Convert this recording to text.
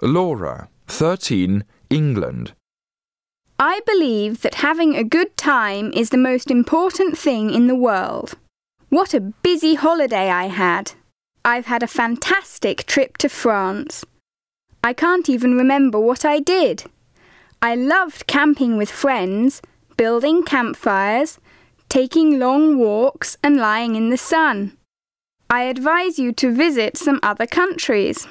Laura, 13, England. I believe that having a good time is the most important thing in the world. What a busy holiday I had! I've had a fantastic trip to France. I can't even remember what I did. I loved camping with friends, building campfires, taking long walks, and lying in the sun. I advise you to visit some other countries.